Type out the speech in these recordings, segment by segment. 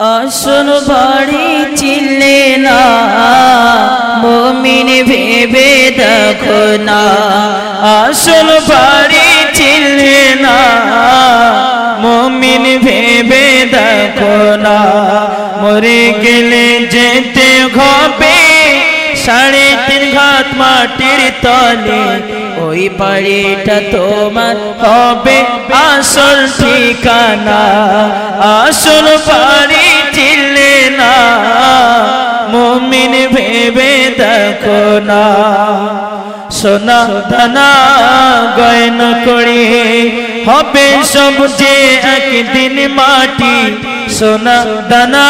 আসল বাড়ি চিনলে না। মমিন ভেবে দেখো না। আসল বাড়ি চিনলে না। মমিন ভেবে দেখো না। মরে গেলে যেতে হবে। সাড়ে তিন ঘাট মাটির তলে। ওই বাড়িটা তোমার হবে। আসল ঠিকানা। আসল বাড়ি দেখো না সোনা দানা গয়না করে হবে সব যে একদিন মাটি সোনা দানা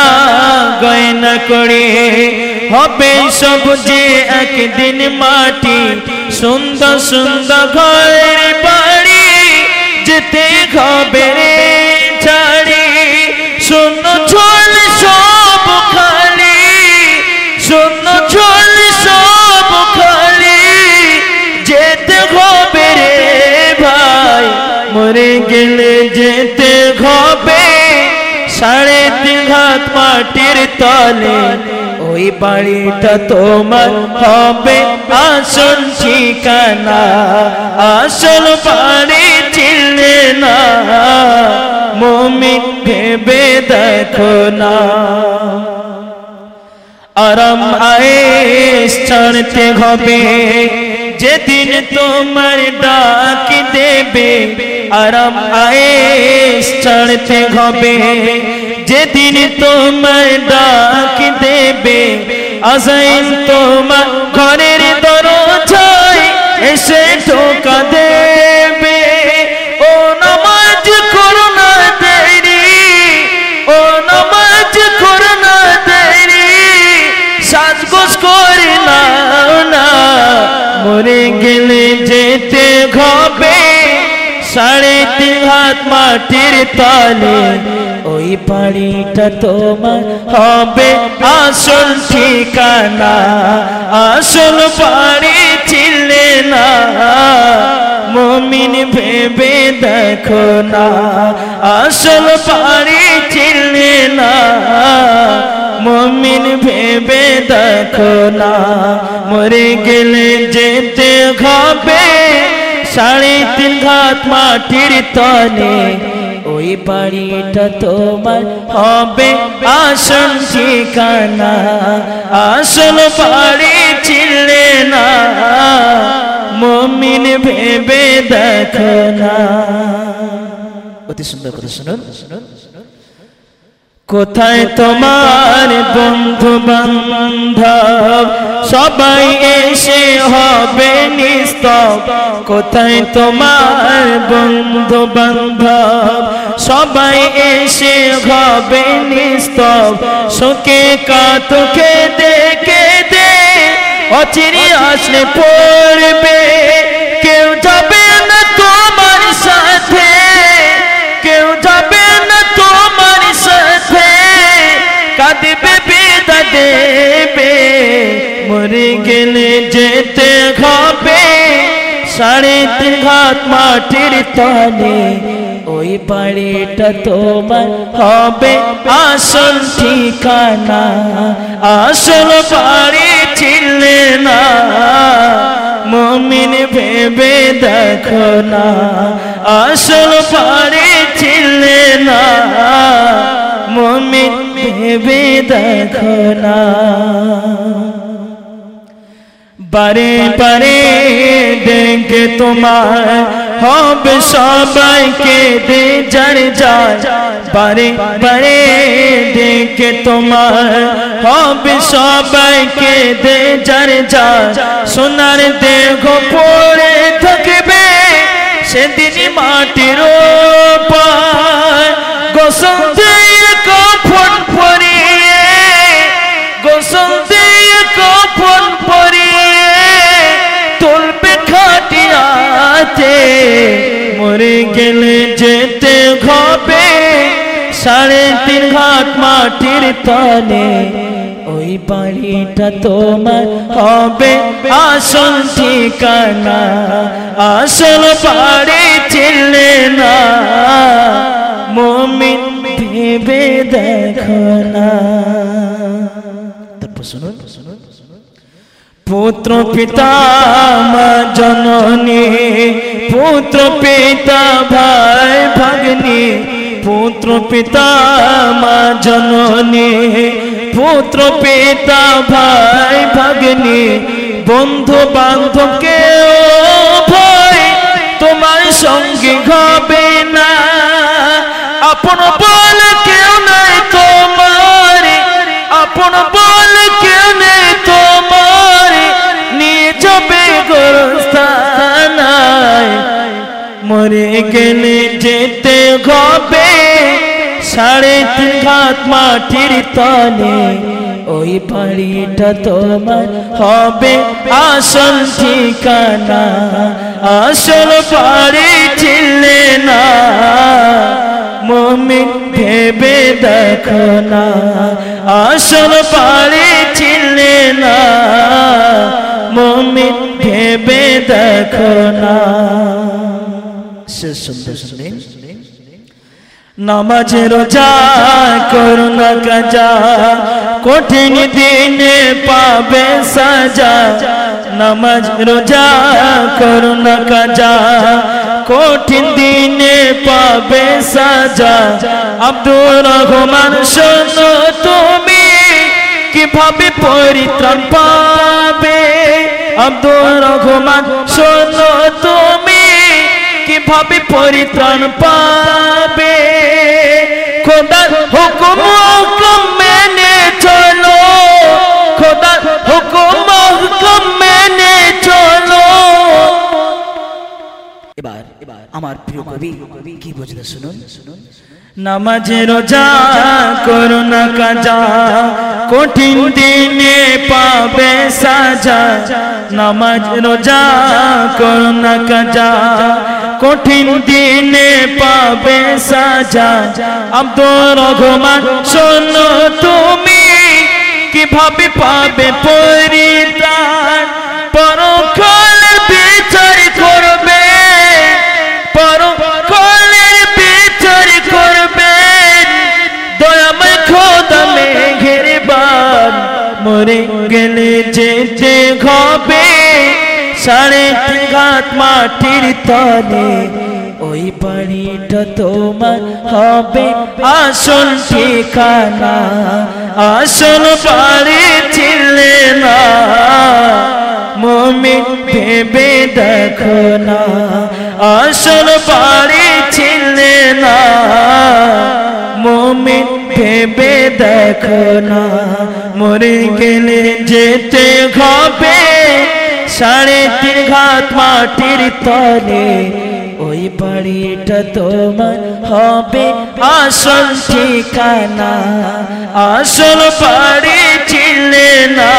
গয়না করে হবে সব যে একদিন মাটি সুন্দর সুন্দর ঘরের বাড়ি যেতে হবে মরে গেলে যেতে হবে। সাড়ে তিন হাত মাটির তলে। ওই বাড়িটা তোমার হবে। আসল ঠিকানা, আসল বাড়ি চিনলে না। মমিন ভেবে দেখো না। আরাম আয়েস ছাড়তে হবে। যেদিন তোমার ডাক আরাম আয়েস ছাড়তে হবে। যেদিন তোমার ডাক দেবে, আজাইন তোমার ঘরের দরজায় এসে ঢোকা দেবে। ও নামাজ করো দেরি, ও নামাজ করো না দেরি, সাজগোজ করে না, মরে গেলে হাত মাটির তলে, ওই বাড়িটা তোমার হবে আসল ঠিকানা, আসল বাড়ি চিনলে না। মমিন ভেবে দেখো না, আসল বাড়ি চিনলে না। মমিন ভেবে দেখো না, মরে গেলে যেতে হবে সাড়ে তিন ঘাত মাটির তনে ওই বাড়িটা তোমার হবে আসল ঠিকানা। আসল বাড়ি চিনলে না, মমিন ভেবে দেখো না। অতি সুন্দর করে শুনুন শুনুন। কোথায় তোমার বন্ধু বান্ধব? সবাই এসে হবে নিস্তব। কোথায় তোমার বন্ধু বান্ধব? সবাই এসে হবে নিস্তব। শোকে কাতুকে দেখে দে, অচিরি আসলে পড়বে গেলে যেতে হবে। সাড়ে তিন ঘাট মাটির তলে। ওই বাড়িটা তোমার হবে। আসল ঠিকানা। আসল বাড়ি চিনলে না। মমিন ভেবে দেখো না। আসল বাড়ি চিনলে না। মমিন ভেবে দেখো না। বারে বারে ডেকে তোমার হবে সবাইকে দে যার যায় বারে বারে ডেকে তোমার হবে সবাইকে দে যার যায় সোনার দেহ পড়ে থাকবে সেদিন মাটির পায় গোসল সাড়ে তিন ঘাট মাটির তলে, ওই বাড়িটা তোমার হবে আসল ঠিকানা, আসল বাড়ি চিনলে না। মমিন ভেবে দেখো না। তারপর শুনুন। পুত্র পিতা মা জননী, পুত্র পিতা ভাই, ভাগ্নি পুত্র পিতা মা জননী, পুত্র পিতা ভাই ভাগ্নি বন্ধু বান্ধব কেউ ভয়, তোমার সঙ্গে হবে না। সাড়ে তিন ঘাট মাটির তলে। ওই বাড়িটা তোমার হবে আসল ঠিকানা। আসল বাড়ি ছিলে না। মমিন ভেবে দেখো না। আসল বাড়ি ছিলে না। মমিন ভেবে দেখো না। সে সুন্দর। নামাজ রোজা করুণা কাজা, কঠিন দিনে পাবে সাজা। নামাজ রোজা করুণা কাজা, কঠিন দিনে পাবে সাজা। আব্দুর রহমান, শোনো তুমি, কীভাবে পরিত্রাণ পাবে? আব্দুর রহমান, শোনো তুমি, কীভাবে পরিত্রাণ পাবে? খোদার হুকুম হুকুম মেনে চলো। খোদার হুকুম হুকুম মেনে চলো। এবার এবার আমার প্রিয় কবি কি বুঝতে শুনুন? শুনুন নামাজে রোজা করোনা কাজা কঠিন দিনে পাবে সাজা। নামাজ রোজা করোনা কাজা কঠিন দিনে পাবে সাজা। আব্দুর রহমান, শোনো তুমি, কীভাবে পাবে পরিত্রাণ? পরকালের বিচার করবে পরকালের বিচার করবেন দয়াময় খোদা মেঘের বান, মরে গেলে যেতে হবে সাড়ে তিন ঘাট মাটির তলে, ওই বাড়িটা তোমার হবে আসল ঠিকানা। আসল বাড়ি ছিলে না, মমিন ভেবে দেখো না। আসল বাড়ি ছিলে না মমি ভেবে দেখো না। মরে গেলে যেতে হবে সাড়ে তিন ঘাত মাটির তলে, ওই বাড়িটা তোমার হবে আসল ঠিকানা। আসল বাড়ি ছিলে না।